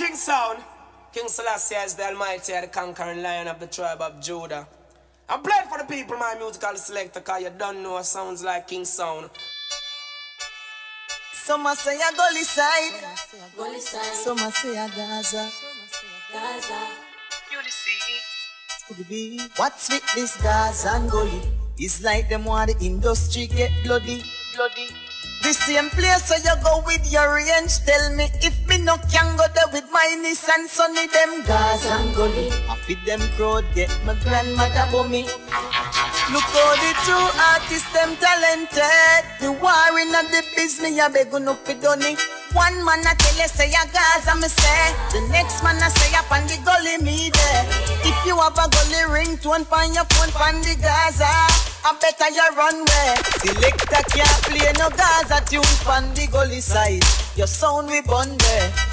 King Sound. King Selassie is the Almighty, the conquering lion of the tribe of Judah. I play for the people, my musical selector, cause you don't know sounds like King Sound. Some a say a gully side, Gully side, some a say a Gaza. Gaza. Could be what's with this Gaza and gully? It's like them want the industry get bloody, bloody. The same place where you go with your range. Tell me if me no can go there with my Nissan Sunny them Gaza and gully. I feed them crowd get my grandmother bummy. Look how the two artists them talented. The war in the business, ya beg no done it. One man a tell you say a Gaza me say. The next man a say up on the gully me there. If you have a gully ringtone on your phone on the Gaza, I better you run where. Selector can't play no Gaza tune on the gully side. Your sound we bun.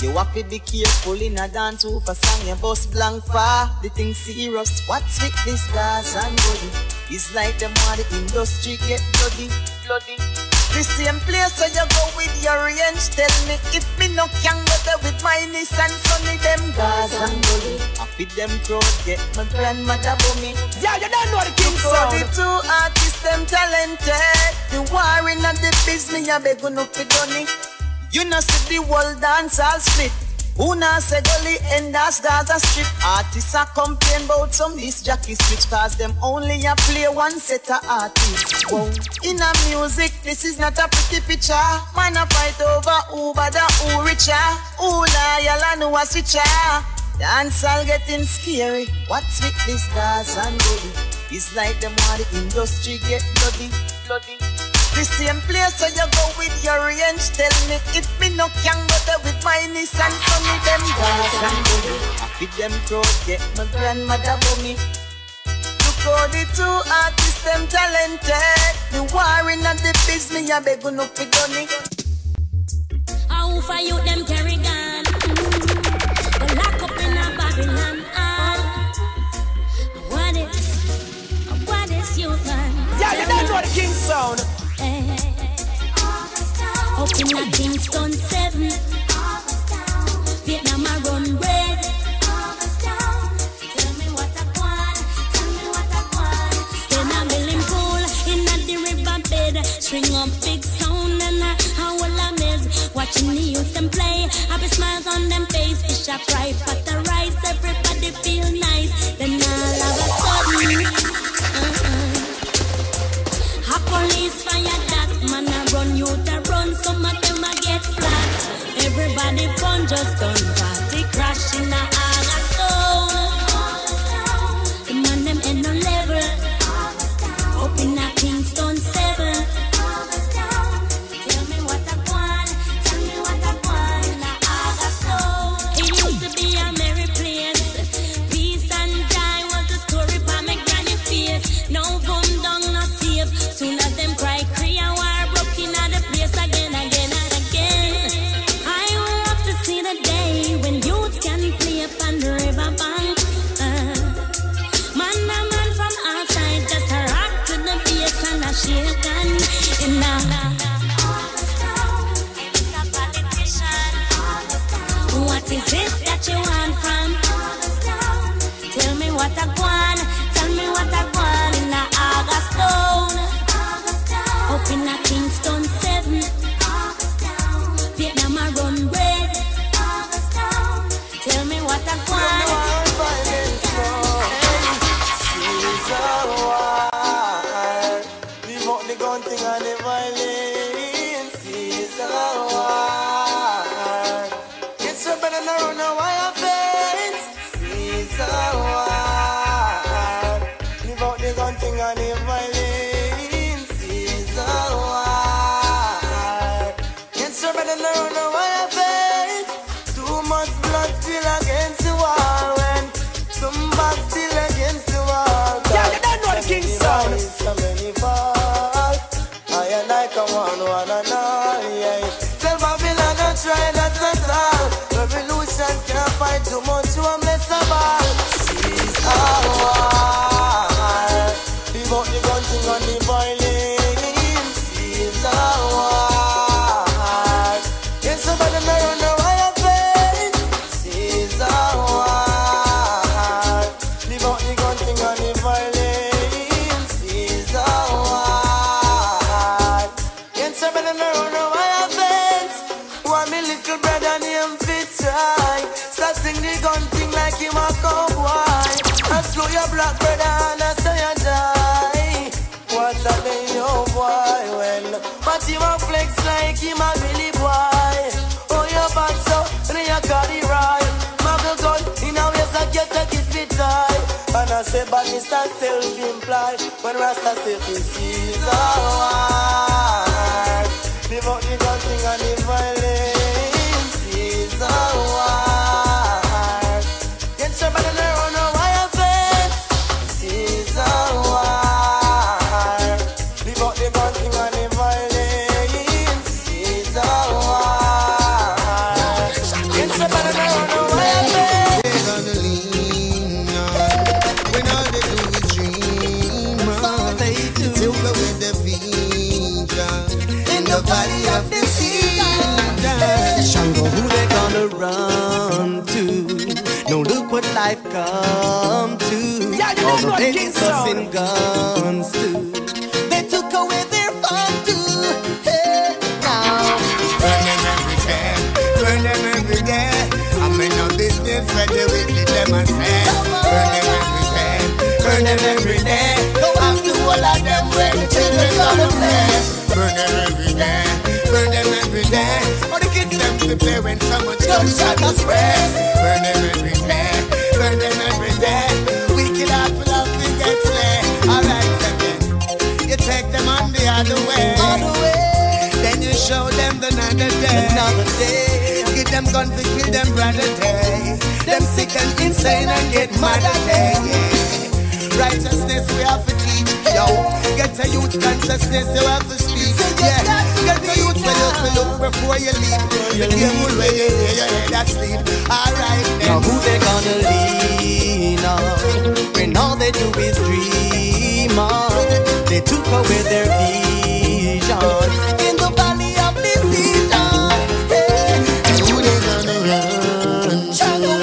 You have to be careful in a dance for song. Your boss blank far. The thing serious. What's with this Gaza and gully? It's like the industry get bloody, bloody. The same place where you go with your range. Tell me if me no can go there with my Nissan Sunny them Gaza and gully. I feed them crowd get my grandmother bummy. Yeah, you don't know the King So the Sound. two artists them talented. The war in the business, I beg no fi. You know see the world dance all split. Now say gully and that's Gaza strip. Artists are complain about some this Jackie switch cause them only a play one set of artists. Whoa. In a music, this is not a pretty picture. Man a fight over who bad and who richer. Who loyal and who a switcher. Dance all getting scary. What's with this Gaza and gully? It's like them want the industry get bloody, bloody. The same place where you go with your range. Tell me if me no can go there with my Nissan Sunny them Gaza and gully. I feed them crowd get my grandmother bummy. Look how the two artists them talented. The war in the business, I beg no fi done it. How for you them carry gun? They lock up in a Babylon. What is, what is you man? Yeah, you don't know the King Sound. In a Kingston say, Mr. Self-implied When Rasta say this is our Live out the gun thing and the violence kids them to play when so much gunshot is spray. Burn them every day, burn them every day. Heart full of things get slay. Alright, again. You take them on the other way. On the way, Then you show them the another day. another day. Give them gun to kill them brother day. Them sick and insane and get mad at day. Righteousness we have to teach. Yo, get a youth consciousness you have to speak. Yeah, youth where you to look before you leave. Be careful where you lay your head asleep. Alright Now who they gonna lean on when all they do is dream on? They took away their vision in the valley of decision. Hey, Who they gonna run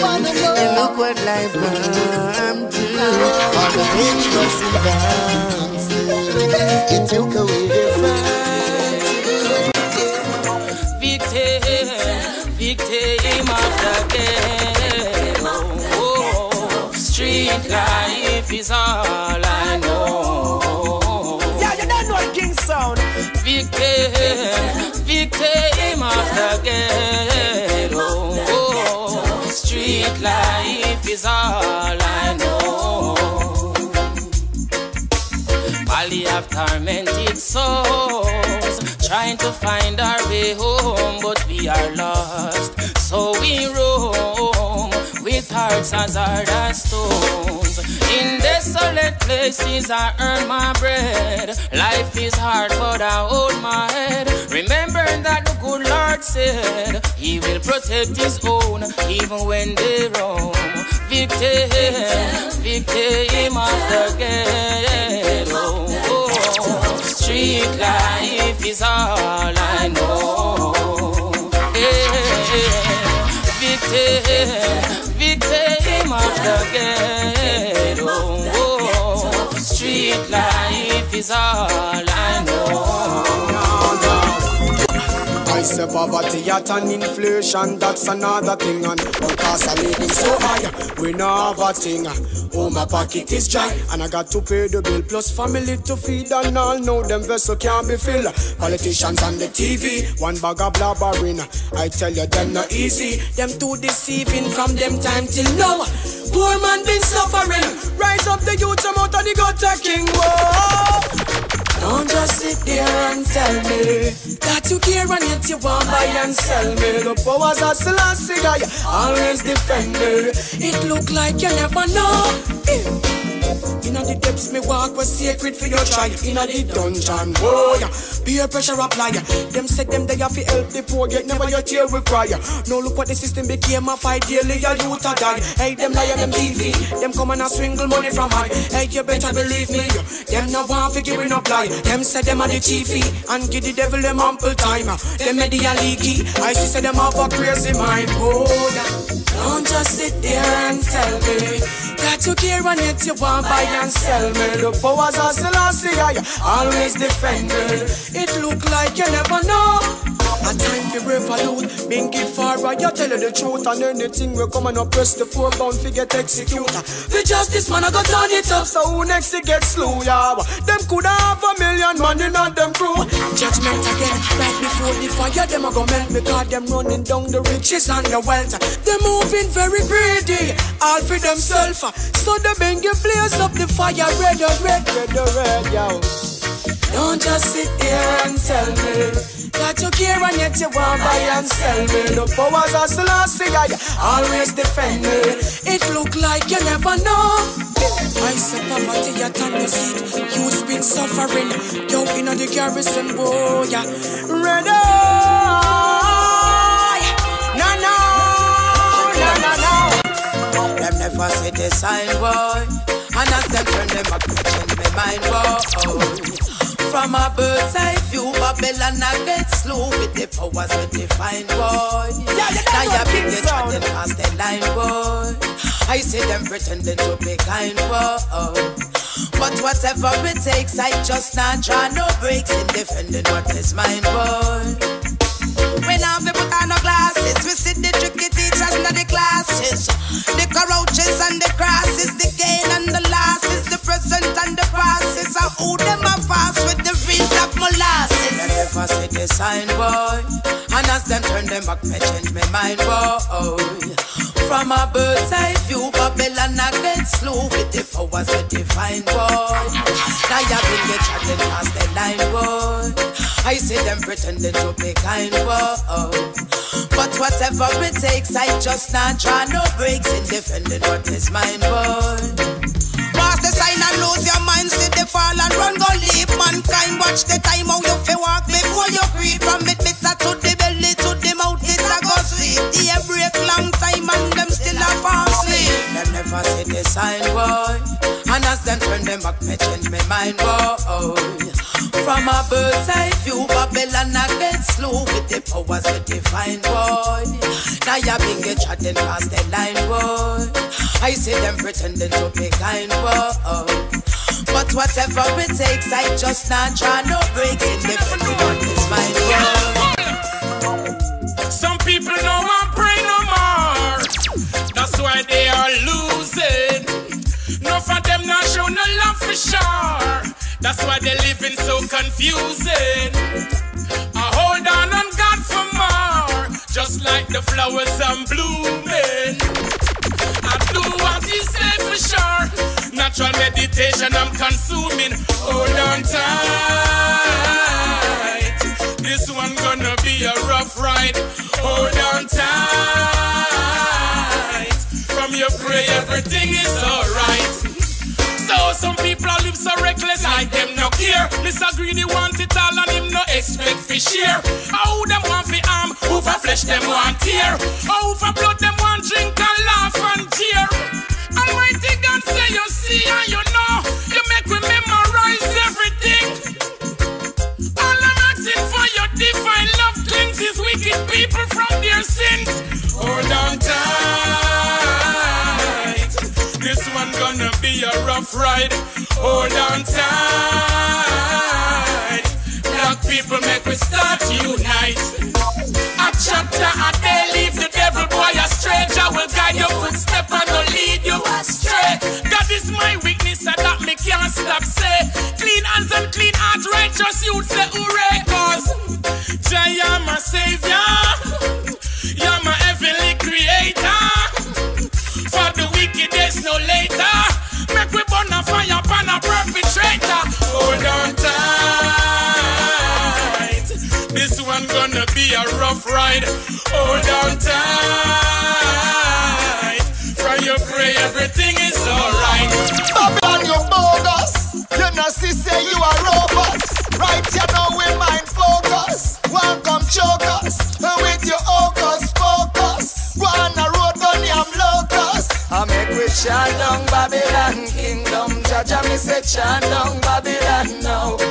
wanna. And look what life come to. All the busting dance. It took away life is all I know. Valley of tormented souls, trying to find our way home, but we are lost. So we roam hearts as hard as stones. In desolate places, I earn my bread. Life is hard, but I hold my head. Remembering that the good Lord said He will protect His own, even when they roam. Victim, victim of the ghetto. Oh, street life is all I know. Hey, victim, victim of the ghetto. Oh, street life is all I know. I say poverty at an inflation, that's another thing. And cost of living so high, we no have a thing. Oh, my pocket is dry, and I got to pay the bill. Plus family to feed, and all know them vessel can't be filled. Politicians on the TV, one bag of blabbering. I tell you, them not easy. Them too deceiving from them time till now. Poor man been suffering. Rise up the youth, I'm out of the gutter king. Whoa. Don't just sit there and tell me that you care and yet you want buy and sell me. The powers of Selassie guy always defend me. It look like you never know. Inna the depths me walk was sacred for your try. Inna the dungeon, oh, boy, peer pressure apply. Them said them they have to help the poor, yet never your tear require. No look what the system became a fight daily, a youth a die. Hey, them liar, them TV, them come and a swingle money from high. Hey, you better believe me, them no want give it up lie. Them said them are the chiefy and give the devil them ample time. Them media leaky, I see say them have a crazy mind. Oh, yeah. don't just sit there and tell me that you care and yet you want want buy and sell me. The powers of Selassie, I always defend me. It look like you never know. A time for revolute, Bingy forward, you tell you the truth. And anything we come and up press the four bound fi get executed. The justice man I got turn it up So who next to get slew, yeah Them could have a million man in on them crew. Judgment again, right before the fire Them a go melt because them running down the riches and the wealth. They moving very greedy, all for themselves. So the Bingy blaze up the fire Red, red, red, red, yo. Don't just sit here and tell me Got you care and yet you want buy and sell me. The powers of Selassie, I always defend me. It look like you never know. I say poverty at on your seat. You's been suffering. You in the garrison, boy. Red eye. No, no, no, no, no. Them never see the sign, boy. And as them turn them up, change my mind, boy. From a bird's eye view, Babylon I get slow with the powers with the fine boy. Yeah, now you big the chatting past the line boy. I see them pretending to be kind boy. But whatever it takes, I just not draw no breaks in defending what is mine boy. We now we put on no glasses, we see the tricky teachers in the classes. The cockroaches and the crosses, the gain and the the present and the past is. Who them a fast with the real black molasses. They never see the sign, boy. And as them turn them back, me change my mind, boy. From a bird's eye view, Babylon I get slow with the powers of divine, boy. Now you bring your chatting past the line, boy. I see them pretending to be kind, boy. But whatever it takes, I just not try no breaks in defending what is mine, boy. Lose your mind. See the fall and run, go leave mankind. Watch the time how you feel walk before you creep from it. Bitter to the belly, to the mouth, it a go sleep. The break long time and them still a fall sleep. Them never see the sign, boy. And as them turn them back, me change my mind, boy. From a bird's eye view, Babylon get slow with the powers of divine, boy. Now you been get chatting past the line, boy. I see them pretending to be kind, boy. But whatever it takes, I just not try no breaks in the on this mind, boy. Some people for sure. That's why they're living so confusing. I hold on on God for more, just like the flowers I'm blooming. I do what he say for sure. Natural meditation I'm consuming. Hold on tight. This one gonna be a rough ride. Hold on tight. From your prayer, everything is alright. So some people live so reckless like them no care. Mr. Greedy want it all and him no expect for share. How them want fi arm, who for flesh them want tear. How for blood them want drink and laugh and cheer. Almighty God say you see and you know. You make we memorize everything. All I'm asking for your divine love cleanses wicked people from their sins. Hold on tight. One gonna be a rough ride. Hold on tight. Black people make we start unite. A chapter a day leave the devil boy a stranger will guide your footstep and will lead you astray. God is my weakness and that me can't stop say. Clean hands and clean heart, righteous youth say hooray cause Jah, you're my savior. You're my rough. Hold on tight. From your pray, everything is alright. Babylon, you bogus. You know, say you are robots. Right, you know, we mind focus. One come choke us. With your focus, focus. One a road on yam locust. I make we chant Babylon kingdom. Jah Jah me say chant Babylon now.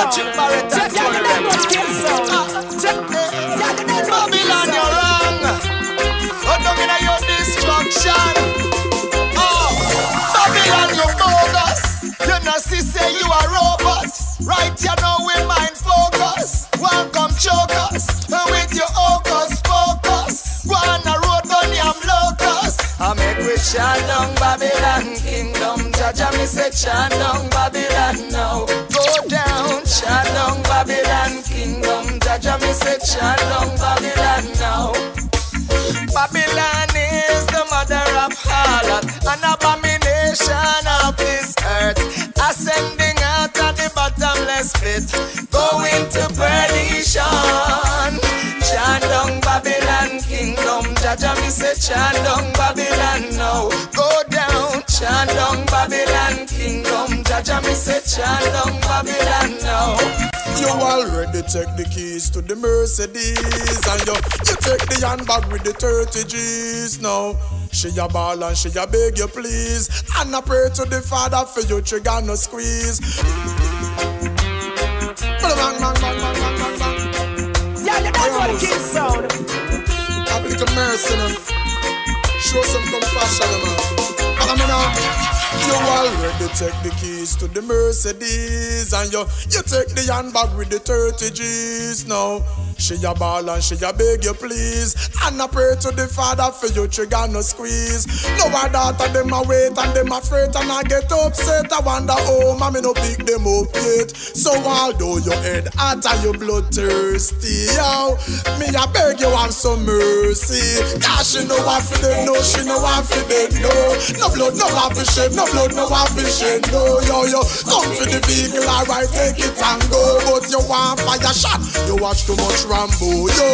Watch. Ah, Babylon, you wrong. Oh, your destruction. Oh, Babylon, you bogus. You say you are. Right, we mind focus. Come choke us. With your focus. A road locust. I make we Babylon kingdom. Jah Jah me say chant. Jah Jah me say chant down Babylon now. Babylon is the mother of harlot, an abomination of this earth, ascending out of the bottomless pit, going to perdition. Chant down Babylon kingdom, Jah Jah me say chant down Babylon now. Go down, chant down Babylon kingdom, Jah Jah me say chant down Babylon now. You already take the keys to the Mercedes And you, you take the handbag with the 30 G's now She a ball and she a beg you please And I pray to the Father for you trigger no squeeze. Yeah, you don't want to kill sound. Have a little mercy now. Show some compassion man Follow me now you already take the keys to the Mercedes And you, you take the handbag with the 30 G's now she a ball and she a beg you please. And I pray to the Father for you trigger no squeeze. No a daughter them a wait and them afraid And I get upset. I wonder oh mommy no pick them up yet. So although your head hot and your blood thirsty yo Me a beg you have some mercy. Cause she know what for them no she know what for them no. No blood no want for shed no blood no want for shed no yo yo. Come to the vehicle alright take it and go. But you want fire shot You watch too much Rambo, yo.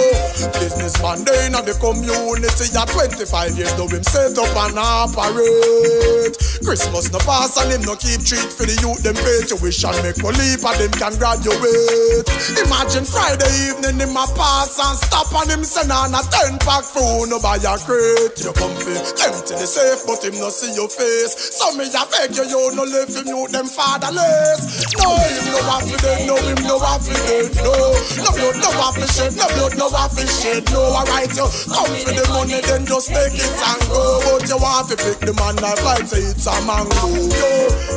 Businessman, they in the community at 25 years, though him set up and operate. Christmas no pass and him no keep treat for the youth, them pay tuition, make leap and them can graduate. Imagine Friday evening, him a pass and stop and him send on a 10 pack food, no buy a crate. You comfy, empty the safe, but him no see your face. So me a beg you, you no live him, you them fatherless. No, him no want for them, no, him no want for them, no. No blood, no want for shed, no blood, no for shed, no. Alright, you come for the money, then just take it and go. But you want to pick the man that like say it's a mango, yo.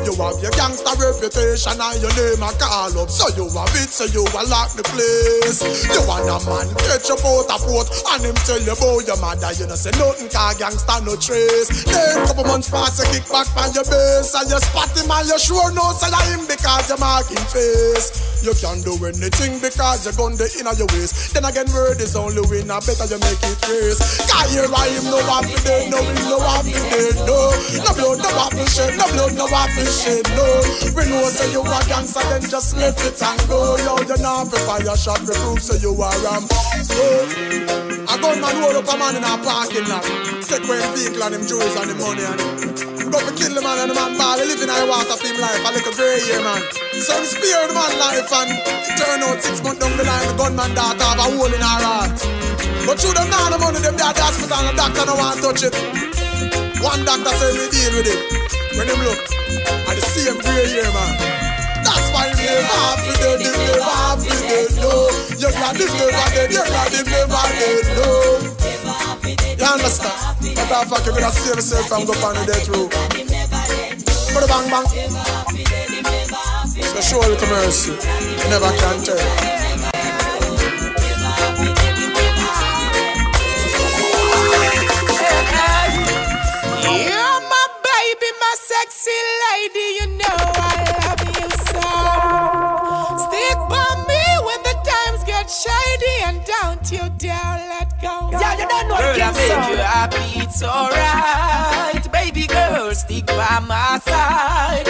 You have your gangster reputation and your name a call up, so you have it, so you a lock the place. You want a man catch up out a port and him tell you about your mother, you know say nothing, car gangster no trace. Then couple months pass, you kick back on your base and you spot him and you sure know say him because you mark him face. You can't do anything because you gun the inner your waist. Then again, word is only win. I better you make it race. Cause here I no for dead, no him, no for dead, no. No blood, no for shed, no blood, no for shed, no. We know say you a gangster, then just let it and go. Yo, you not for fire shot, we prove say you are ram. So, a gunman roll up a man in a parking lot. Take away vehicle and him jewels and him money and him. Go for kill the man and the man ball. Live in a water film life, a little grey here, man. So him spare the man life and turn out six months down the line, the gunman daughter have a hole in her heart. But through them now the money, them there the hospital and the doctor no want to touch it. One doctor say we deal with it. When him look, at the same grey here, man. That's why him never happy dead, him never happy dead, no. You glad him never dead, you glad him never dead, no. You understand? But I fuck you better save yourself from go on the death row. Put a bang bang. So show a little mercy. You never can tell. Kill make sound. you happy, it's alright. Baby girl, stick by my side.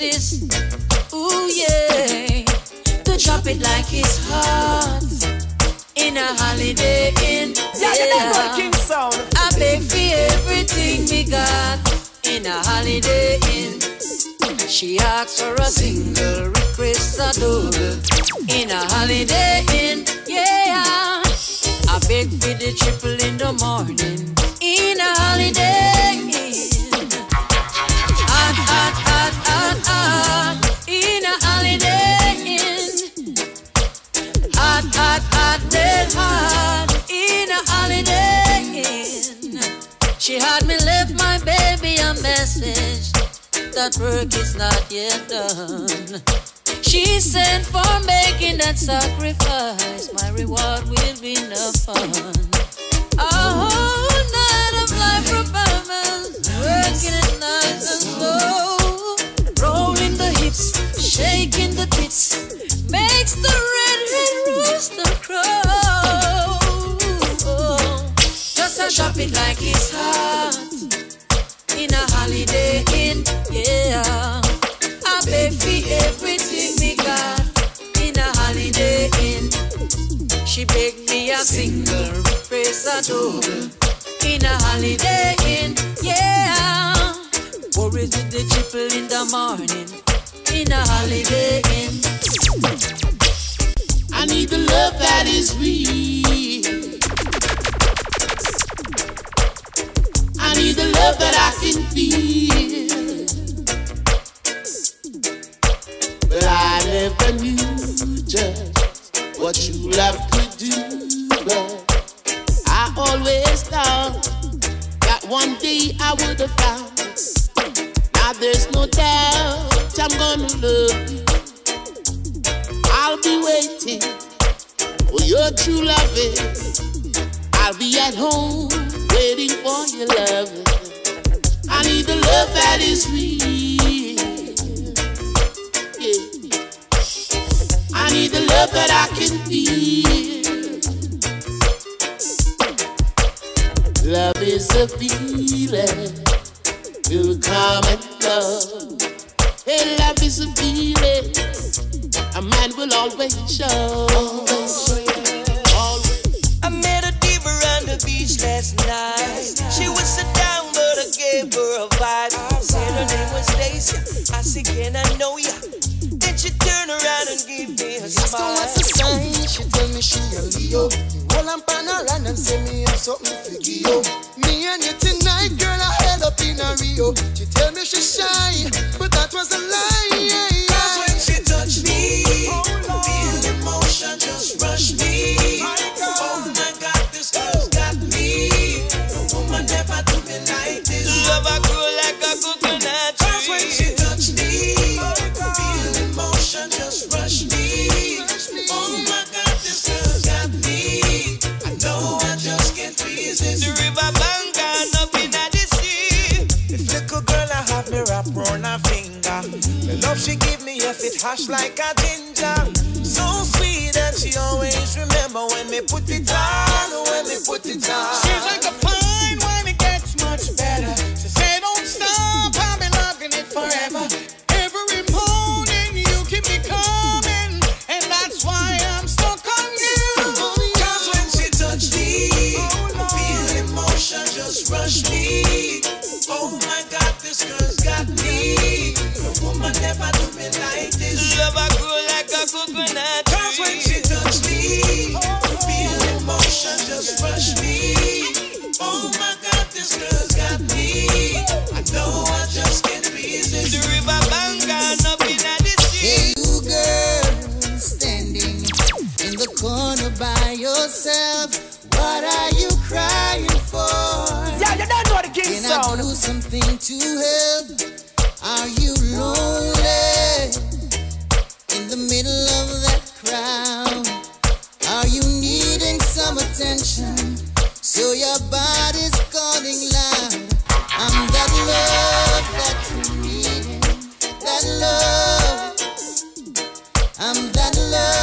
Insists. Ooh yeah, to drop it like it's hot in a holiday inn. Yeah. I beg for everything we got in a holiday inn. She asks for a single, request a double in a holiday inn. Yeah, I beg for the triple in the morning in a holiday dead in a holiday inn. She had me left my baby a message that work is not yet done. She said for making that sacrifice, my reward will be no fun. A whole night of life performance, working it nice and slow, rolling the hips, shaking the tits, makes the redhead rooster crow. Just a it like it's hot in a holiday inn, yeah. I pay for everything we got in a holiday inn. She begged me a single, replace a double in a holiday inn, yeah. Worries with the triple in the morning in a holiday inn. I need the love that is real. I need the love that I can feel. But I never knew just what true love could do. But I always thought that one day I would have found. Now there's no doubt I'm gonna love you. I'll be waiting for your true loving. I'll be at home waiting for your love. I need the love that is real. Yeah. I need the love that I can feel. Love is a feeling, will come and go. Hey, love is a feeling, a man will always show. I met a diva on the beach last night. She was sit down, but I gave her a vibe. Said her name was Stacy. I said, Can I know ya? Then she turned around and gave me a Just smile. what's the sign? She tell me she a Leo. Hold on pan around and say me have something for you. Me and you tonight, girl, I head up in a Rio. She tell me she shy, but that was a lie. Love she give me, yes, it hash like a ginger. So sweet that she always remember when me put it on, when me put it on. This. Love I grow like a coconut Cause when she touch me, I feel emotion just rush me. Oh my God, this girl's got me. I know I just can't resist. The river bank and up in the sea. Hey, you girl, standing in the corner by yourself. What are you crying for? Yeah, you don't know the king Can I do something to help? Are you lonely in the middle of that crowd? Are you needing some attention? So your body's calling loud. I'm that love that you need. That love. I'm that love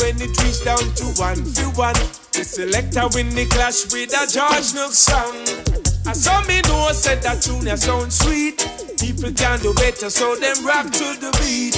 when it reached down to one for one, the selector win the clash with a George Nook song. I saw me know said that tune ya sound sweet. People can do better, so them rock to the beat.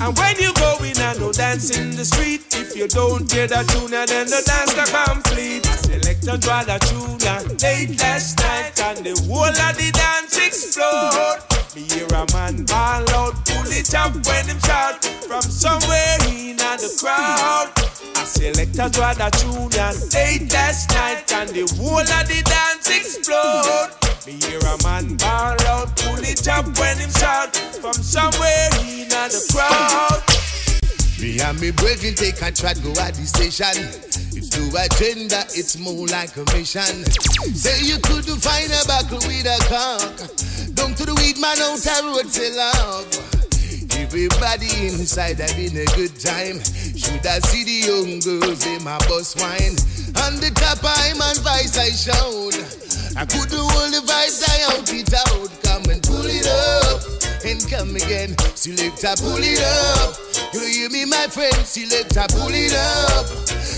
And when you go in and no dance in the street, if you don't hear that tune, then the dance not complete. Selector draw the tune late last night, and the whole of the dance explode. Me hear a man ball out, pull it up when him shout from somewhere in the crowd. I select a draw the tune and late last night and the whole of the dance explode. Me hear a man ball out, pull it up when him shout from somewhere in the crowd. Me and me brethren take a trot go at the station. No agenda, it's more like a mission. Say you couldn't find a buckle with a cock. Down to the weed man out the road say love. Everybody inside having a good time. Should I see the young girls in my bus wine? On the top I'm on vice I shout. I couldn't hold the vice I out it out. Come and pull it up and come again. Selector, pull it up. You hear me, my friend? Selector, pull it up.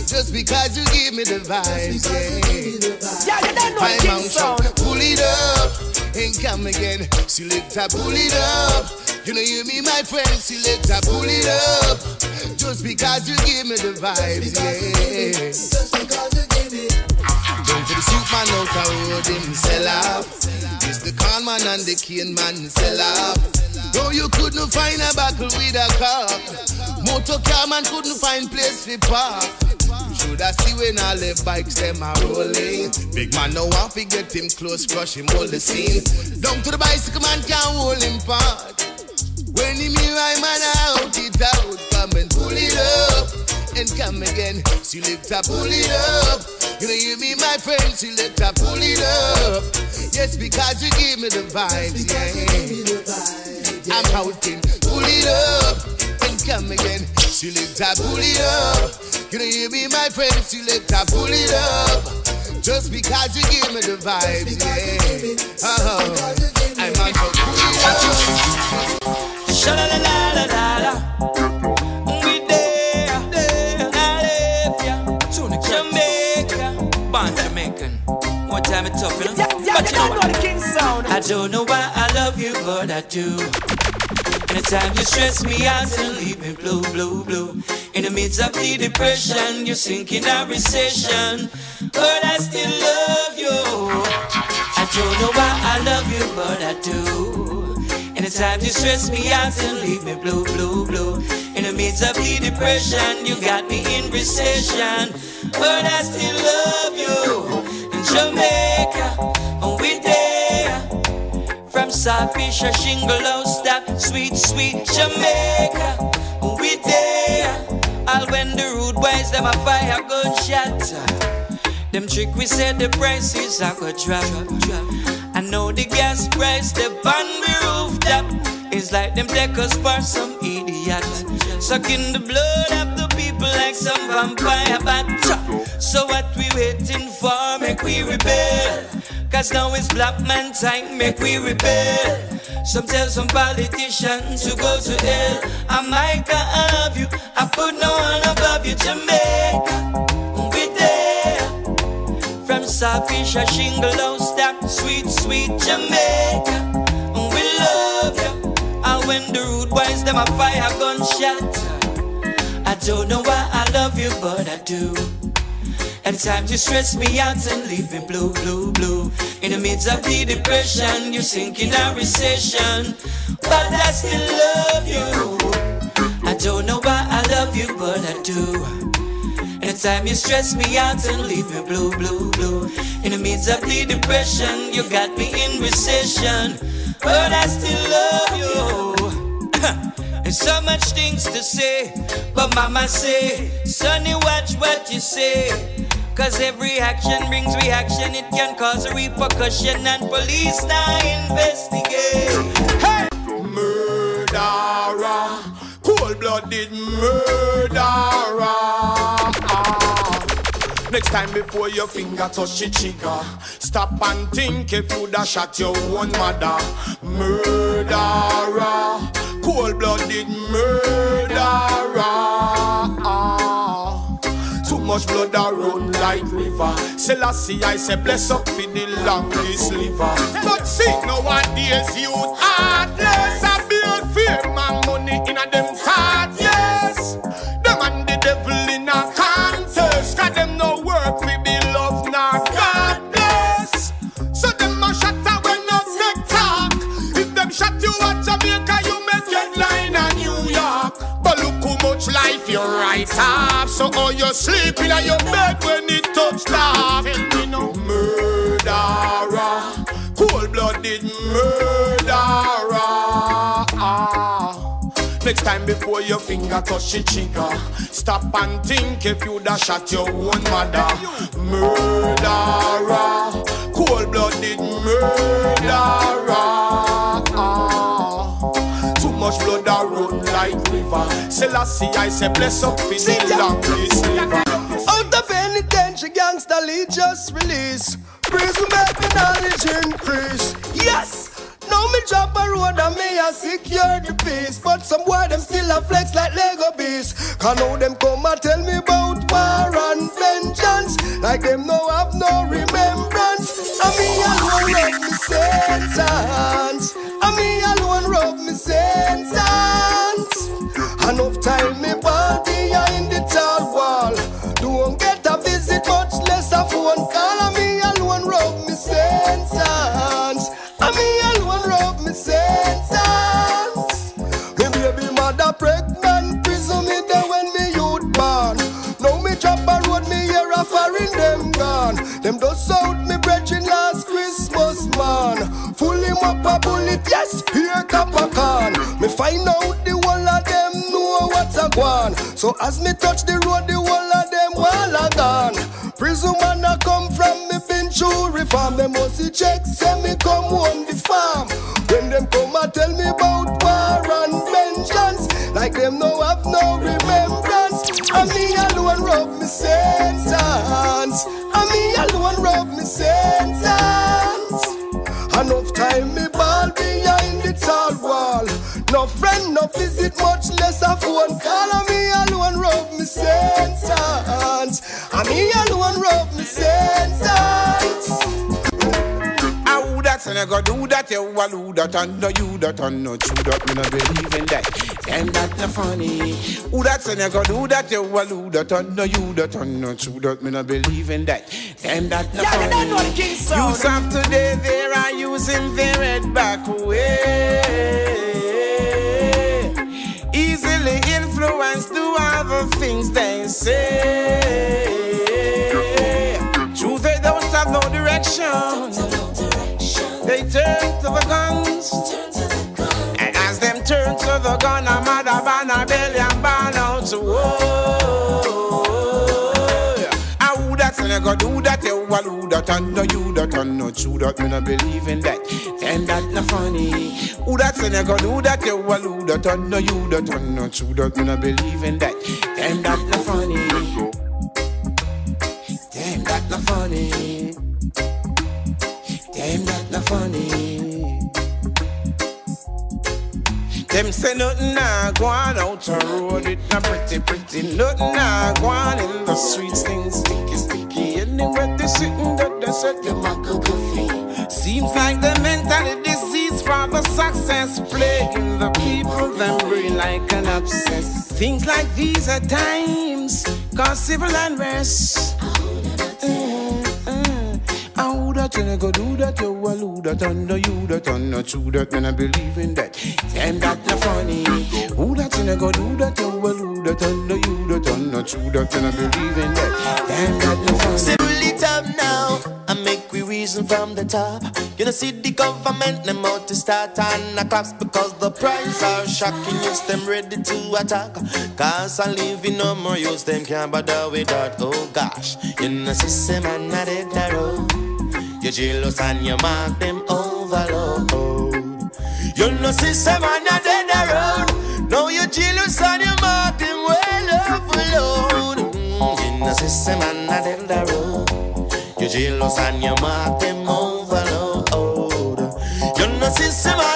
Just because you give me the vibes, yeah. Yeah, you don't know I'm King sound. pull it up and come again. Selector, pull it up. You know, hear me, my friend? Selector, pull it up. Just because you give me the vibes, yeah. Just because the soup man out the road, him sell off. It's the con man and the cane man sell off. No, you couldn't find a buckle with a cup. Motor car man couldn't find place for park. You should have see when all the bikes them are rolling. Big man no want to get him close, crush him all the scene. Down to the bicycle man can't hold him part. When him hear I man out it out, come and pull it up and come again. Selector pull it up. You know you mean my friend. Selector pull it up. Yes, because you give me the vibes, yeah. I'm pouting, pull it up and come again. Selector pull it up. You know you mean my friend. Selector pull it up. Just because you give me the vibes, yeah. Oh, I'm on to time it's tough, you know. but you know what? The King sound. I don't know why I love you, but I do. Anytime you stress me out and leave me blue, blue, blue. In the midst of the depression, you sink in a recession. But I still love you. I don't know why I love you, but I do. Anytime you stress me out and leave me blue, blue, blue. In the midst of the depression, you got me in recession. But I still love you. Jamaica, we there. From Sawfish or Shingle Stop, sweet, sweet Jamaica, we there. All when the rude boys, them a fire gunshot. Them trick we said the prices I could drop, drop. I know the gas price, the on me rooftop. It's like them take us for some idiot. Sucking the blood people like some vampire bat. So what we waiting for? Make we rebel. Cause now it's black man time, make we rebel. Some tell some politicians to go to hell. America, I love you. I put no one above you, Jamaica. We there. From Sawfish or Shingle, stop sweet, sweet Jamaica. We love you. And when the rude boys, them a fire gunshot. I don't know why I love you, but I do. Anytime you stress me out and leave me blue, blue, blue. In the midst of the depression, you sink in a recession. But I still love you. I don't know why I love you, but I do. Anytime you stress me out and leave me blue, blue, blue. In the midst of the depression, you got me in recession. But I still love you. So much things to say, but mama say, Sonny, watch what you say. Cause every action brings reaction, it can cause a repercussion, and police now investigate. Hey! Murderer, cold blooded murderer. Next time before your finger touch the trigger, stop and think if you'd have shot your own mother. Murderer, cold blooded murderer. Too much blood a run like river. Selassie, I say bless up for the longest liver. But see, nowadays youth heartless. I build and much life you write off. So all you sleep in your bed when it touch me murderer, cold blooded murderer. Ah. Next time before your finger touch the trigger, stop and think if you'd have shot your own mother. Murderer, cold blooded murderer. Like river. Selassie, I say bless up in the longest liver. Out of penitentiary, gangster lead just release. Prison make me knowledge increase. Yes! Now me drop a road and me a secure the peace. But some boy them still a flex like Lego bees. Can now them come and tell me about war and vengeance. Like them no have no remembrance. And me alone rub me sentence. And me alone rub me sentence. Enough time me ball behind the tall wall. Don't get a visit, much less a phone call. Me alone rub me. And me alone rub me sentence. Me baby mother pregnant, prison me there when me youth born. Now me drop a road, me hear a foreign them gone. Them just out me brethren last Christmas man. Full him up a bullet, yes, here copper can. Me find out So as me touch the road, the whole of them all a gone. Prison man a come from me been through reform. Them must see check, say me come home the farm. When them come and tell me about war and vengeance, like them no have no remembrance. And me alone rub me sentence. And me alone rub me sentence. Enough time me ball behind the tall wall. No friend, no visit, much less a phone call. Sentence. And me alone rub me sentence. and I go do that, you a do that, and no you that, and no true that, me no believe in that. Them that no funny. Who that and I go do that, you a do that, and no you that, and no true that, me no believe in that. Them that no Yeah, funny. you don't know the king. Use of today, they are using their head back way. Turn to the gun, a mother ban a belly and ban out war. Oh. I would that and I go do that, you a do that, and no you that, and no true that, me no believe in that. Them that no funny. Who that and I go do that, you a do that, and no you that, and no true that, me no believe in that. Them that no funny. Them that no funny. Them that no funny. Them say nothing nah go on out the road, it not pretty pretty. Nothing nah go on in the streets, things sticky sticky. Anywhere they sitting, that they set them a coffee. Seems like the mentality disease for the success plaguing the people, them brain like an obsess. Things like these at times cause civil unrest. I would that and I go do that, you will do that, and you that, and not true that, and I believe in that. Them that not funny. Who that and I go do that, you will do that, and you that, and not true that, and I believe in that. Them that not funny. Pull it up now I make we reason from the top. You know, see the government them out to start on the claps because the price are shocking. Use them ready to attack. Cause I live in no more use them can't bother with that. Oh gosh, you know, system and not it that road. You jealous and you mark them overload. You know, system and not it that road. No, you jealous and you mark them well overload. Mm, you know, system and not it that road. You jealous and you mark them overload. You know system and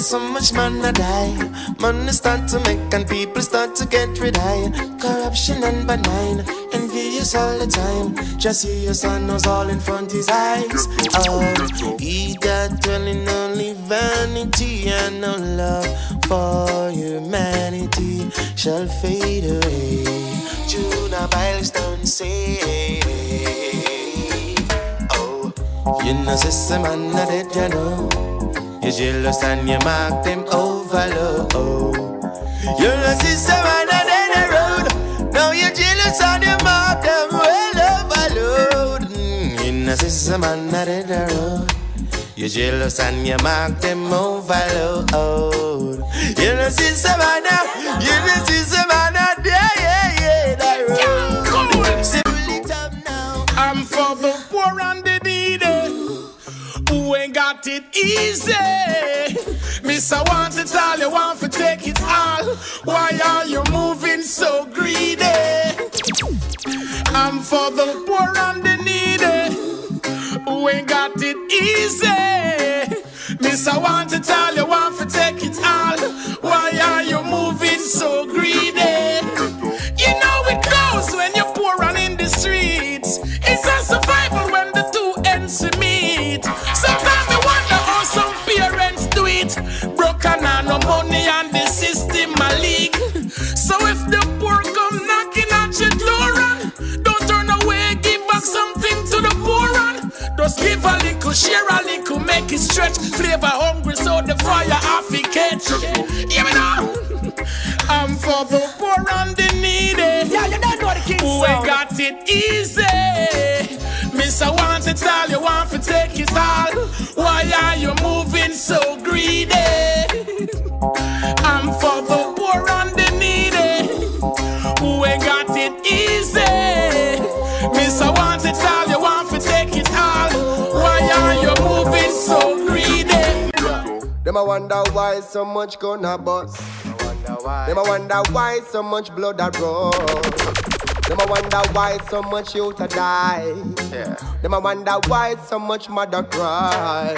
so much man a die. Money start to make and people start to get rid of Corruption and bad mind, envious all the time. Just see your son knows all in front of his eyes. Oh, he got telling only vanity and no love for humanity shall fade away. Judah Milestone say, Oh, you know, sister man, not dead, you know. You jealous and you mark them overload. You know, sister man, not dead, road. Now you jealous and you mark them well overload. Mm, you know, sister man, not dead, road. You jealous and you mark them overload. You know, see Savannah, you know, see Savannah, yeah, yeah, easy. Miss, I want to tell you, want to take it all. Why are you moving so greedy? I'm for the poor and the needy who ain't got it easy. Miss, I want to tell you, want to take it all. A little, share a little, make it stretch. Flavor hungry so the fire off it catch. Hear me now. I'm for the poor and the needy. Yeah, you don't know the king Who ain't got it easy. Miss, I want to tell you, want to take it all. Why are you moving so greedy? Them a wonder why so much gonna bust. Them a wonder why so much blood a run. Them a wonder why so much youth a die. Them a wonder why so much mother cry.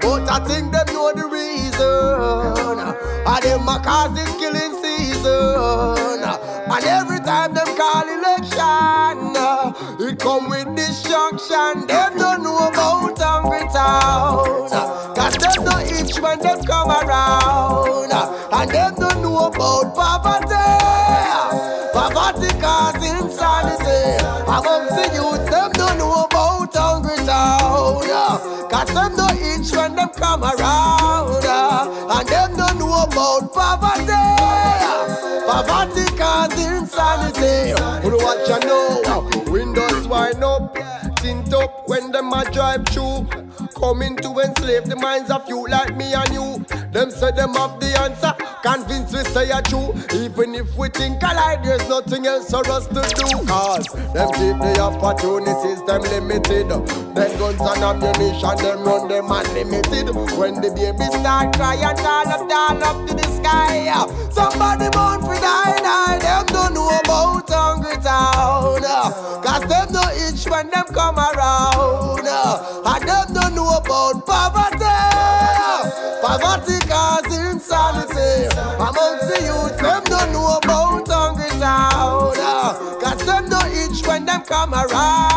But I think them know the reason. And them a cause this killing season. And every time them call election. It come with destruction. Them don't know about hungry town. Cause them don't when them come around. And them don't know about poverty. Poverty cause insanity. Amongst the youth, them don't know about hungry town. Cause them don't itch when them come around. And them don't know about poverty. Poverty cause insanity. Who what you know? Windows wide up, tint up when them a drive through. Coming to enslave the minds of you like me and you. Them say them have the answer, convinced we say a true. Even if we think alike, there's nothing else for us to do. Cause them keep the opportunities, them limited. Them guns and ammunition, them run them unlimited. When the baby start crying, all up, all up to the sky. Somebody born for die, die. Them don't know about hungry town. Cause them no itch when them come around. And them don't know about poverty. Poverty. Amongst the youth, them don't know about hungry town. Cause them no itch when them come around.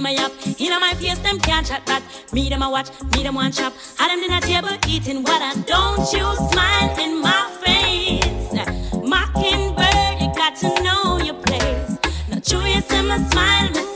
Them a yap. In my face, them can't chat back. Me them a watch, me them one chop. I them dinner table eating water. Don't you smile in my face. Mockingbird, you got to know your place. Not true, you see my smile,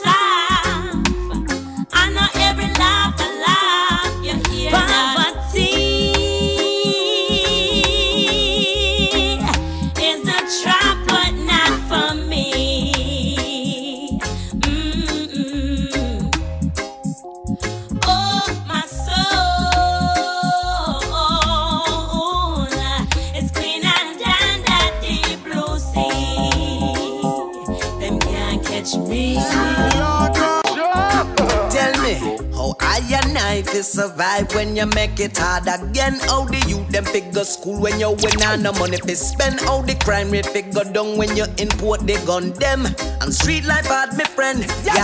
survive when you make it hard again. How the youth them figure school when you win and no money fi spend. How the crime rate figure down when you import the gun them. And street life hard, me friend. Yeah,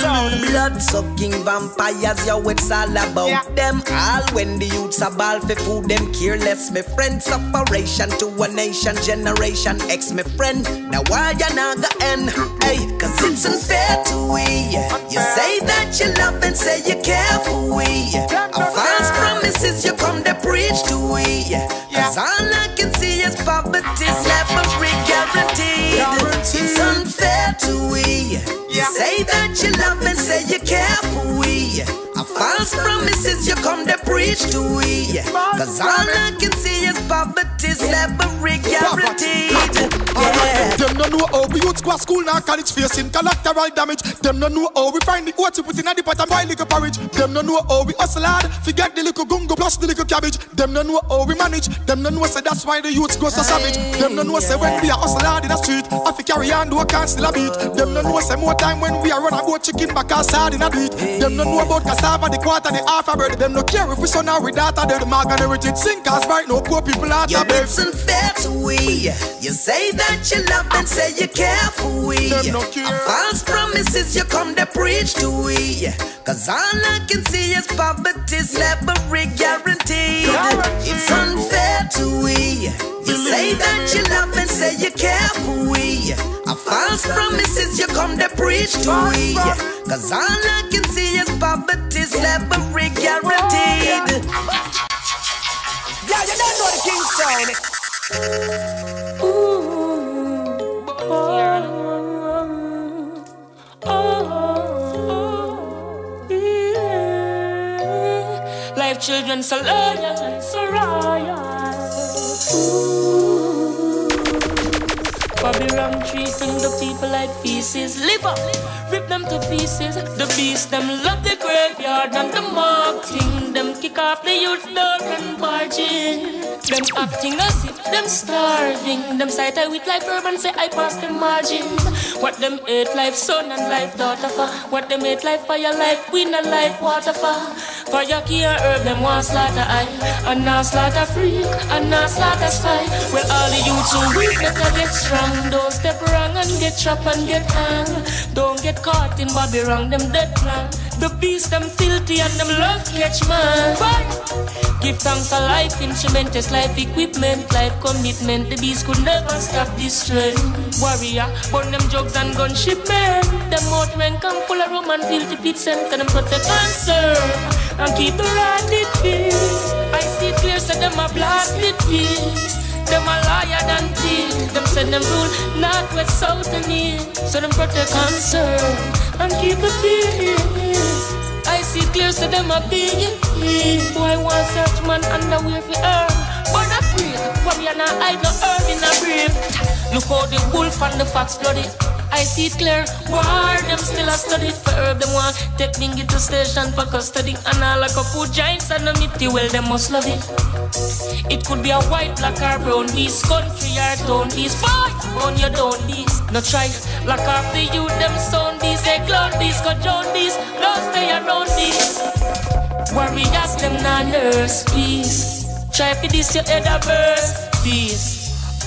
mm, blood sucking vampires, yo, it's all about them. All when the youths are ball for food, them careless, me friend. Separation to a nation, generation X, me friend. Now why you not go end? Hey, cause it's unfair to we. You say that you love and say you care for we. A false promises you come to preach to we. Cause all I can see is poverty's never guaranteed. It's unfair to we. You say that you love and say you care for we. A false promises you come to preach to we. Cause all I can see is poverty's never guaranteed. Yeah. Them no know how we youths go school now college facing collateral damage. Them no know how we find the we put in the pot and boil little porridge. Them no know how we hustle hard, forget the little gungo plus the little cabbage. Them no know how we manage. Them no know say that's why the youths go so savage. Them no know say when we are hustle hard in the street, I fi carry on do a can't still a beat. Them no know say more time when we are run a go chicken back outside in a beat. Them no know about cassava, the quarter, the half a bird. Them no care if we son or we daughter, they're the mark and everything. Sink us right now, poor people out there. it's unfair to we. You say that you love and say you care for we. A false promises you come to preach to we. Cause all I can see is poverty's never guaranteed. It's unfair to we. You say that you love and say you care for we. A false promises you come to preach to oh, me. Cause all I can see is poverty's never guaranteed. Yeah, you don't know the King sound. Life children so loyal and so royal. Ooh. Babylon treating the people like feces. Live up, rip them to pieces. The beast them love the graveyard and the mob. Them kick off the youth door and barging. Them acting as if them starving. Them sight I with life urban say I pass the margin. What them hate life son and life daughter for. What them hate life fire life queen and life water for. Fire can't herb them want slaughter I. And now slaughter freak and now slaughter spy. Well all the youths who weak better get strong. Don't step wrong and get trapped and get hung. Don't get caught in Babylon them dead plan. The beast them filthy and them love catch man. Why? Give thanks for life, instrumentous life equipment, life commitment. The beast could never stop this trend. Warrior, burn them drugs and gun shipment. Them out when come full of rum and filthy pits and them protect and serve. And keep the rotted peace. I see clear, so them a blasted peace. Them a liar than thief. Them send them rule north, west, south, and east. So them protect and and keep the peace. I see clear, so them a big Boy want search man underwear for herb But not free, but me and I hide no herb in a brief Look how the wolf and the fox bloody I see it clear, war them still a study for Them want take me to station for custody. And all a couple giants and a meaty well them must love it. It could be a white, black or brown beast. Country or town beast. Boy, on your don't beast. No try, lock off the youth them sound these, Say clown beast, go drown beast. Don't stay around beast Warriors them not nurse peace. Try for this your head a burst peace.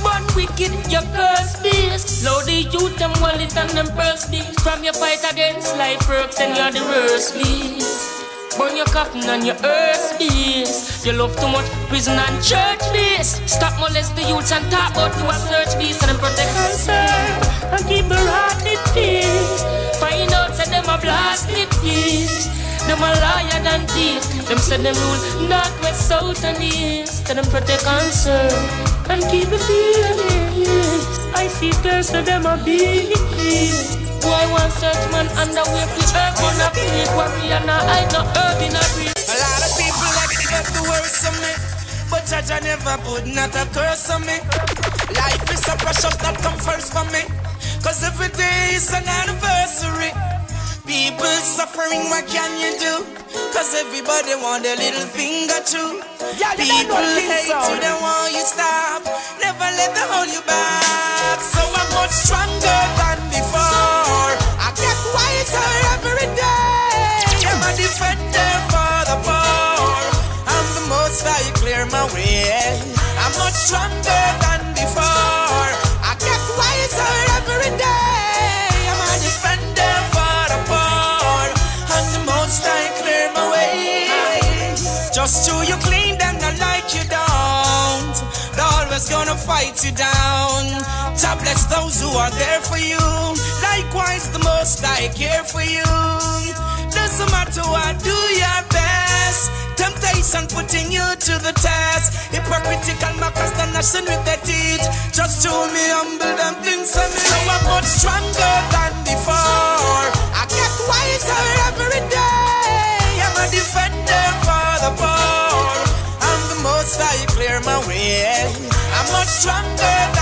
Born wicked, your curse beast. Load the youth them and them purse beast. From your fight against life works, then you're the worst beast. Burn your coffin and your earth beast. You love too much prison and church beast. Stop molest the youths and talk about you a search beast and protect and serve and keep the rotted peace. Find out that them a blasted peace. Them a liar than thief. Them say them rule north, west, south, and east. And them protect and serve and keep the peace. I see clear, so them a beast. Boy, one search man underwear for earth on a plate. Warrior now I no herb in a breeze. A lot of people like to get the worst of me. But judge I never put not a curse on me. Life is so precious that come first for me. Cause every day is an anniversary. People suffering, what can you do? Cause everybody want a little finger too. People hate you, they want you stop. Never let them hold you back. So I'm much stronger than before. I get wiser every day. I'm a defender for the poor. I'm the most I clear my way. I'm much stronger fight you down. God bless those who are there for you. Likewise, the most I care for you. Doesn't matter what, do your best. Temptation putting you to the test. Hypocritical mockers, the nation with their teeth. Just to me humble them things me. So I'm much stronger than before. I get wiser every day. I'm a defender for the poor. I'm the most I clear my way. Stronger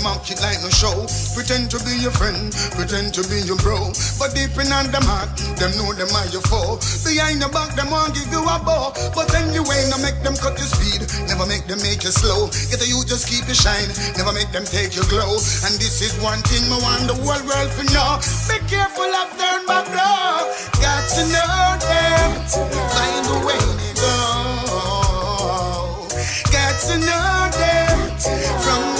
them mock it like no show. Pretend to be your friend, pretend to be your bro. But deep in on them heart, them know them are your foe. Behind your back, them want give you a bow. But anyway, no make them cut your speed, never make them make you slow. Get you just keep you shine, never make them take your glow. And this is one thing I want the whole world to know. Be careful of them, my bro. Got to know them, find the way they go. Got to know them from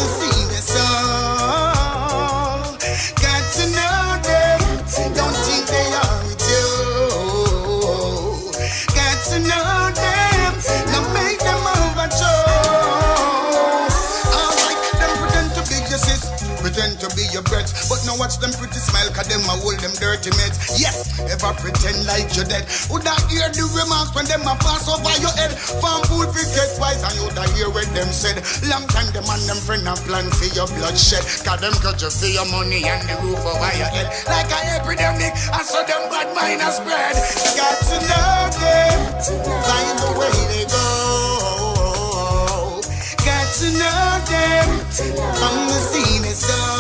watch them pretty smile, cause them a hold them dirty mates. Yes, ever pretend like you're dead. Would I hear the remarks when them a pass over your head? Farm fool fi get wise, and you'd hear what them said. Long time them and them friend a plan for your bloodshed. Cause them got you for your money and the roof over your head. Like an epidemic, I saw them bad mind a spread. Got to know them, find the way they go. Got to know them, from the scene is so.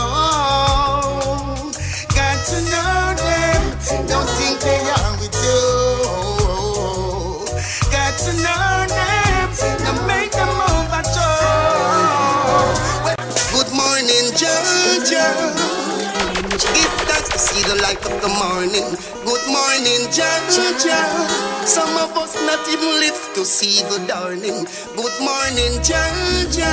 Of morning. Good morning, Georgia. Some of us not even live to see the dawning. Good morning, Georgia.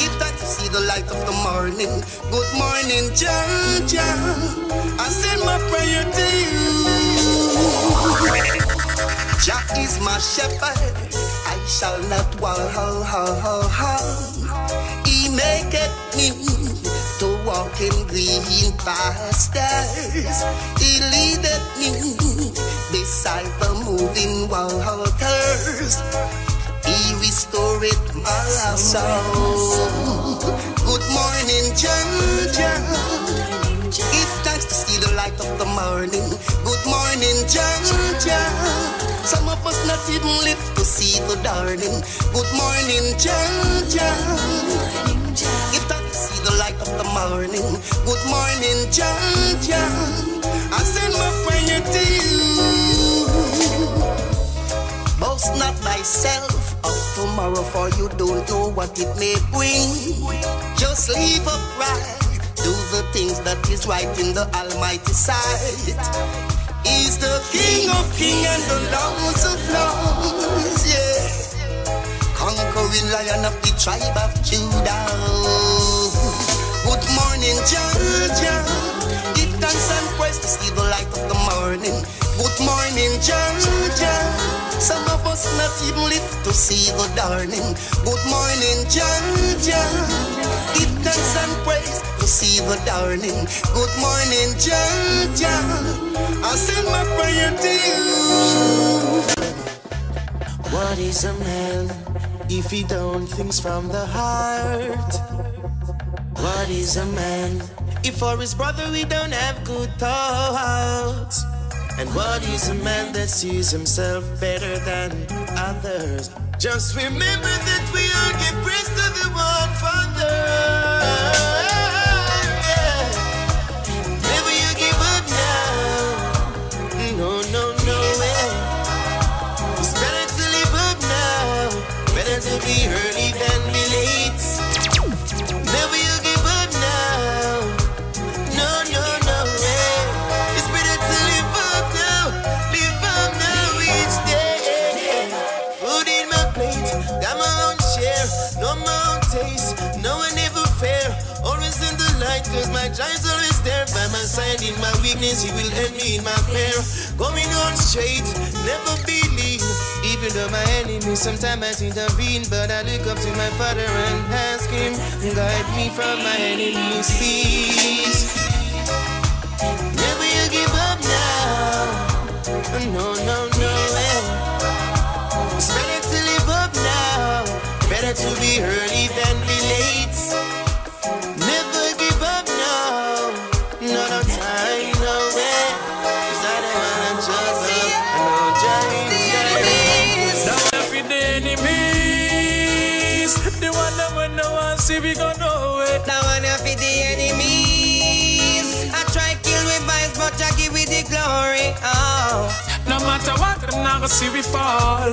Give thanks to see the light of the morning. Good morning, Georgia. I send my prayer to you. Jah is my shepherd, I shall not want. He maketh me to walk in green pastures. He leadeth me beside the moving waters. He restoreth my soul. Good morning, Georgia. Give thanks to see the light of the morning. Good morning, Georgia. Some of us not even live to see the dawning. Good morning, Georgia. See the light of the morning. Good morning, John. I send my prayer to you. Boast not thyself of tomorrow, for you don't know what it may bring. Just live upright. Do the things that is right in the Almighty sight. He's the King of Kings and the Lord of Lords, yeah. Conquering Lion of the tribe of Judah. Good morning, Georgia. Give thanks and praise to see the light of the morning. Good morning, Georgia. Some of us not even live to see the dawning. Good morning, Georgia. Give thanks and praise to see the dawning. Good morning, Georgia. I send my prayer to you. What is a man if he don't things from the heart? What is a man if for his brother we don't have good thoughts? And what is a man that sees himself better than others? Just remember that we all give praise to the one Father. Cause my giant's always there by my side. In my weakness, he will help me in my prayer. Going on straight, never believe. Even though my enemies sometimes intervene, but I look up to my father and ask him, guide me from my enemies, please. Never you give up now. No, no, no. It's better to live up now. Better to be early than be late. What, not gonna see we fall.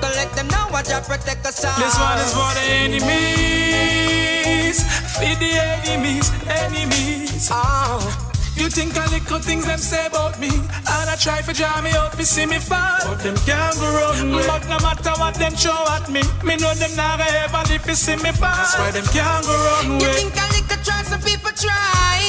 Collect them now, watch I protect us all. This one is for the enemies. Feed the enemies, enemies. Oh. You think a little things them say about me And I try for draw me out to see me fall But them can't go run me But no matter what them show at me Me know them never ever live to see me fall That's why them can't go run You way think a little try, some people try,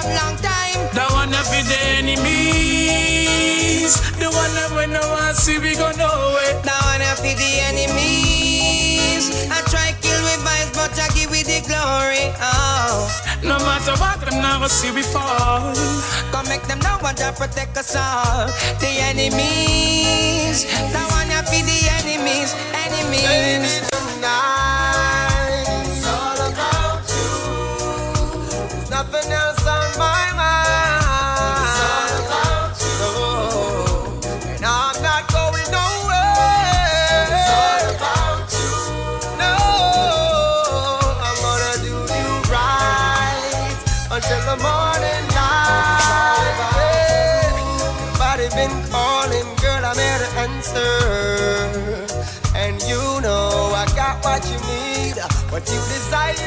up long time. The one that be the enemies. The one that when no one see we go nowhere. The one that be the enemies. I try kill with vice, but I give with the glory. Oh. No matter what, them never see we fall. Come make them know what I protect us all. The enemies. The one that be the enemies. Enemies. enemies tonight. what you desire.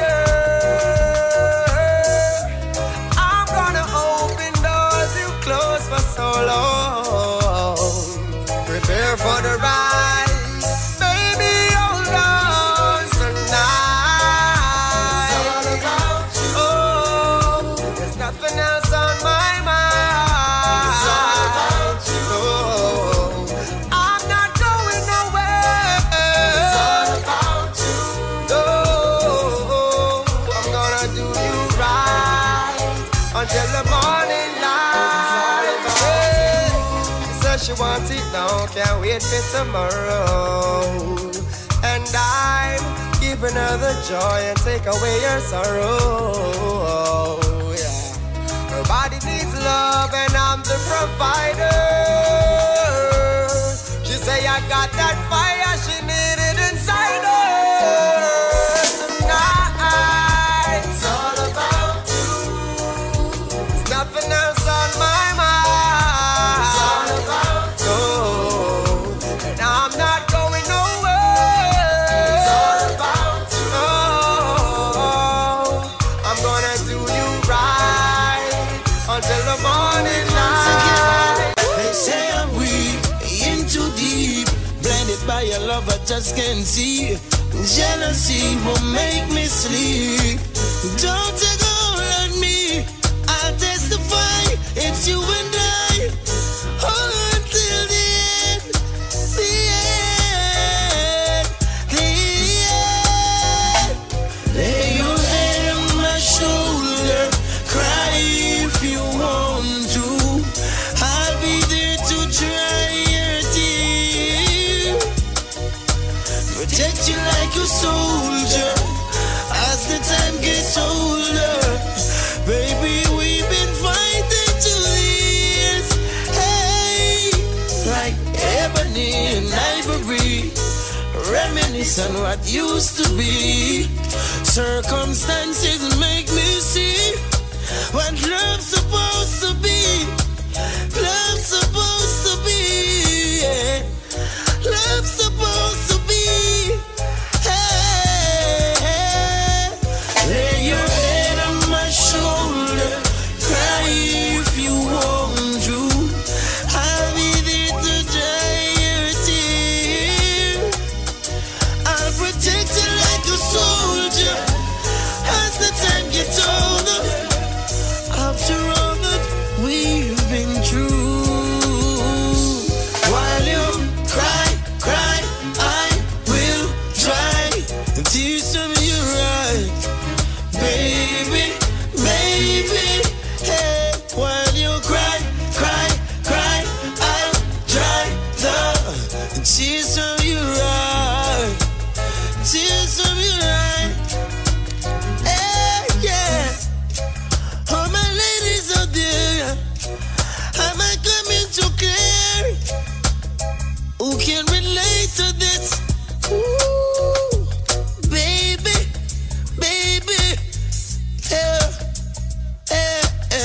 tomorrow. And I'm giving her the joy and take away her sorrow. Yeah. Her body needs love and I'm the provider. She say I got that fire. just can't see. Jealousy will make me sleep. Don't take all on me. I'll testify. It's you and I. and what used to be. Circumstances make me see what love.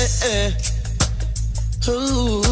Eh, eh. Ooh.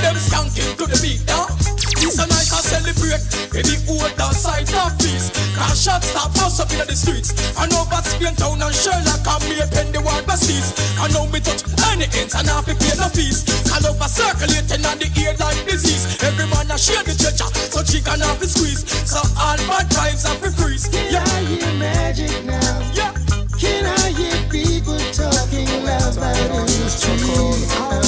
Them skanking to the beat now. This a nice and celebrate. Baby, hold the side of peace. Cause shots stop us up in the streets. And over Spain town and Sherlock and me pen the word overseas. And now me touch any ends and have to pay no fees. And over circulating on the ear like disease. Every man a share the treasure, so she can have the squeeze. So all bad vibes have to freeze. Can I hear magic now? Yeah. Can I hear people talking loud out in the street?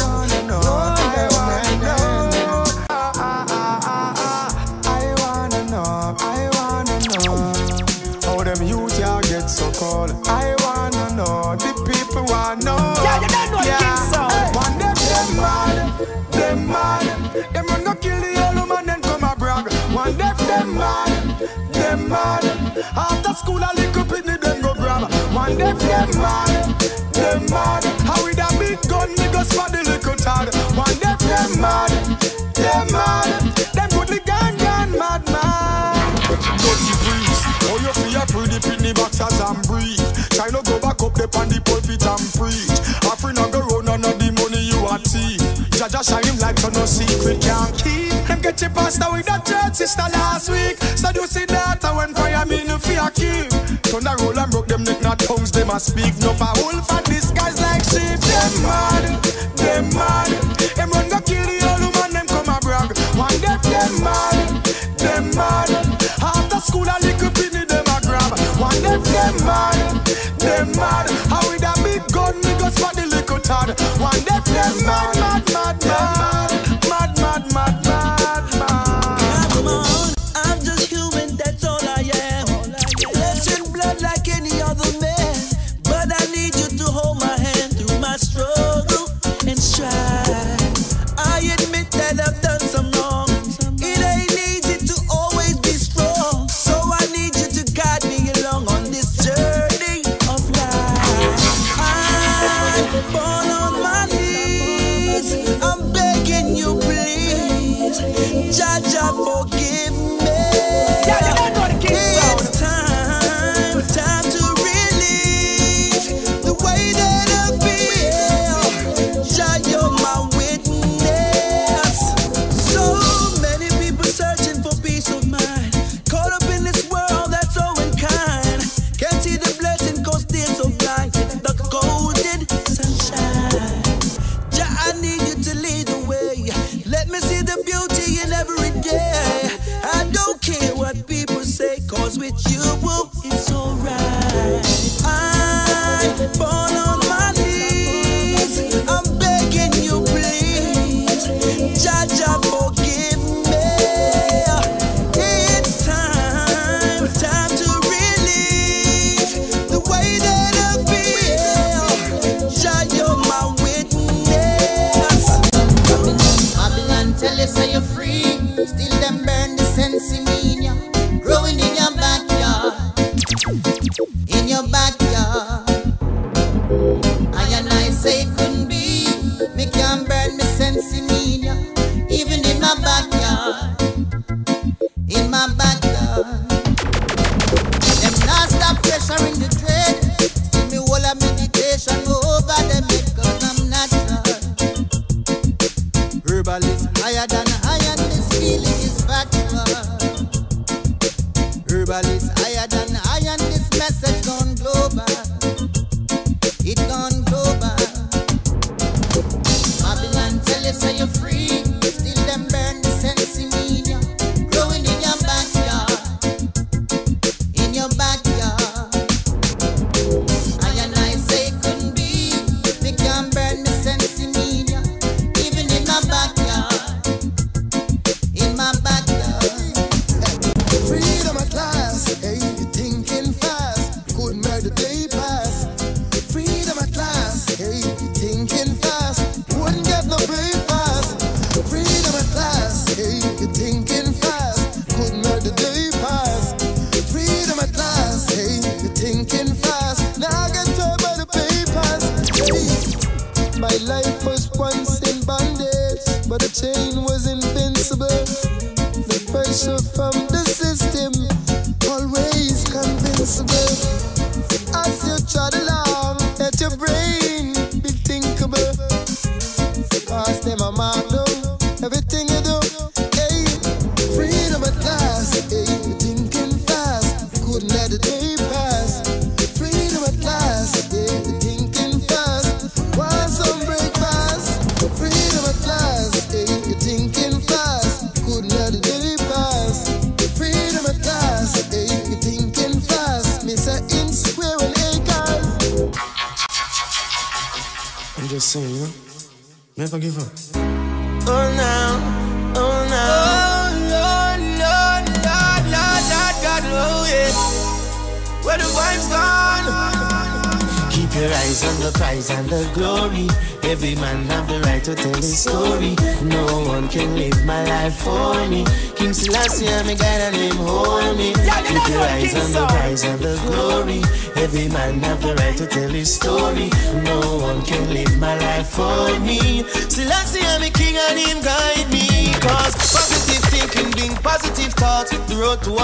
Them mad, them mad After school a little pitney them go grab. One day them mad, them mad How with a big gun me go spot the little tad One day them mad, them mad Them goodly gun gun mad man. Dirty priest, oh you a pretty pitney boxers and breathe. Try no go back up up on the pulpit and preach. Offering on go round none the money you a thief. Jah Jah shine him light so no secret. Can't keep get you pastor with that church sister last week. See that when fire me no fear keep. Turn the roll and broke them neck not tongues them a speak. No for wolf and disguise like sheep. Them mad, them mad. Them run go kill the old woman them come a brag. One deaf them mad, them mad. After school a little penny them a grab. One deaf them mad, them mad. How with a big gun me go spot the little tad One deaf them mad, mad, mad, mad Mad,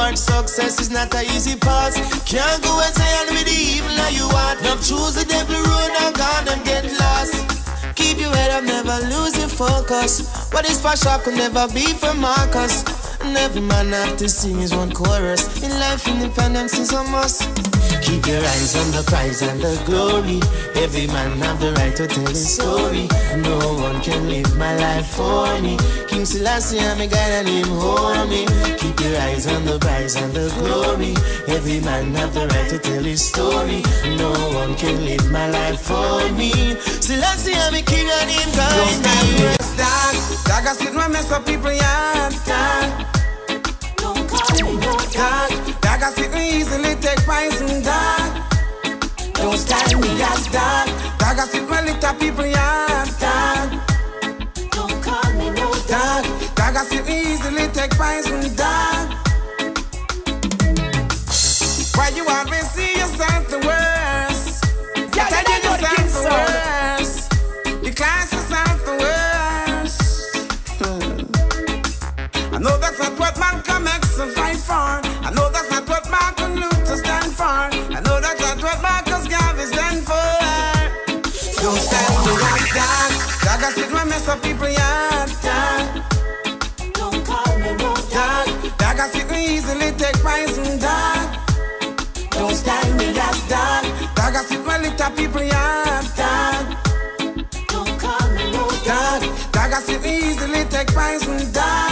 road success is not a easy path. Can't go and say and with the evil that you want. Now choose the devil road and God and get lost. Keep your head up, never lose your focus. What is for sure could never be for Marcus. And every man have to sing his one chorus. In life, independence is a must. Keep your eyes on the prize and the glory. Every man have the right to tell his story. No one can live my life for me. King Selassie, I'm a and him hold me. Keep your eyes on the prize and the glory. Every man have the right to tell his story. No one can live my life for me. Selassie, I'm a king and him guide me. Dog, dog, I sit my mess up people. Dog, don't call me no dog. I sit me easily take poison. Dog, don't style me as dog. I sit my little people. Dog, don't call me no dog. I sit easily take poison. Dog, why you people yard. Dog. Don't call me no dog. Dog, I sit easily take poison. Dog. Don't stand me as dog. Dog, I sit my little people yard. Dog. Don't call me no dog. Dog, I sit easily take poison. Dog.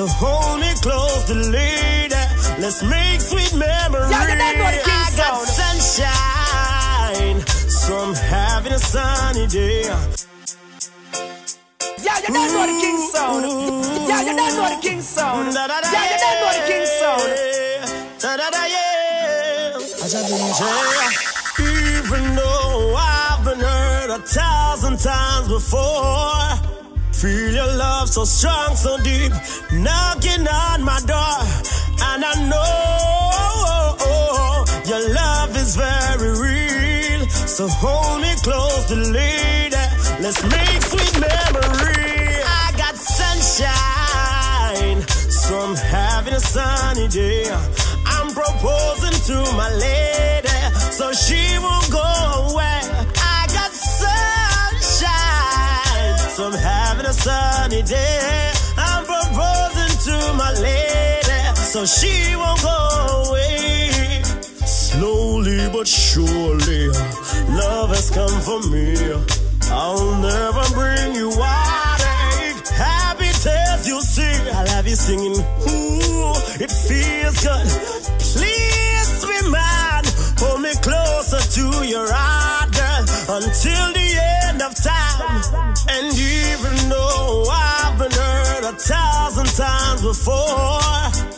So hold me close, the lady. Let's make sweet memories. Yeah, you don't know the King I got sunshine, so I'm having a sunny day. Mm, yeah, you don't know the King sound. Yeah, you don't know the King sound. Yeah, you don't know the King sound. Da da da yeah. Even though I've been hurt a thousand times before, feel your love so strong, so deep, knocking on my door, and I know your love is very real. So hold me close, the lady. Let's make sweet memories. I got sunshine, I'm having a sunny day. I'm proposing to my lady, so she won't go so she won't go away. Slowly but surely, love has come for me. I'll never bring you heartache. Happy tales you sing. I'll have you singing. Ooh, it feels good. Please be mine. Hold me closer to your heart, girl, until the end of time. And even though I've been hurt a thousand times before,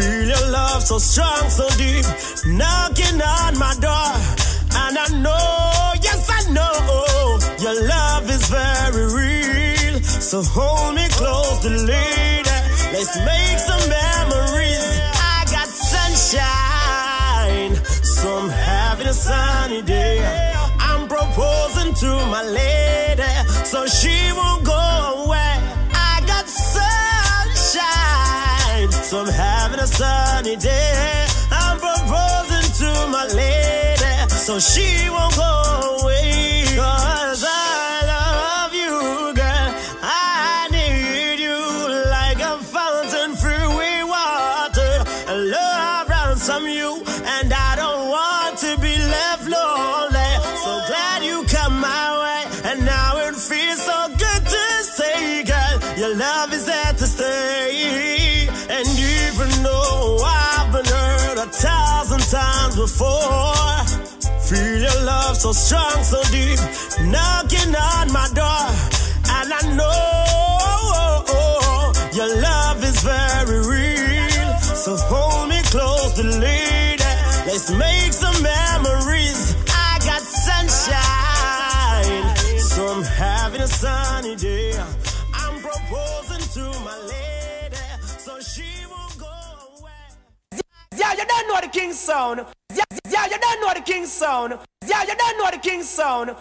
feel your love so strong, so deep, knocking on my door. And I know, yes, I know, your love is very real. So hold me close, the lady. Let's make some memories. I got sunshine, so I'm having a sunny day. I'm proposing to my lady, so she won't go away. So I'm having a sunny day. I'm proposing to my lady, so she won't go before, feel your love so strong, so deep, knocking on my door, and I know Yeah, you don't know the King sound. Yeah, yeah, you don't know the King sound. Yeah, you don't know the King sound.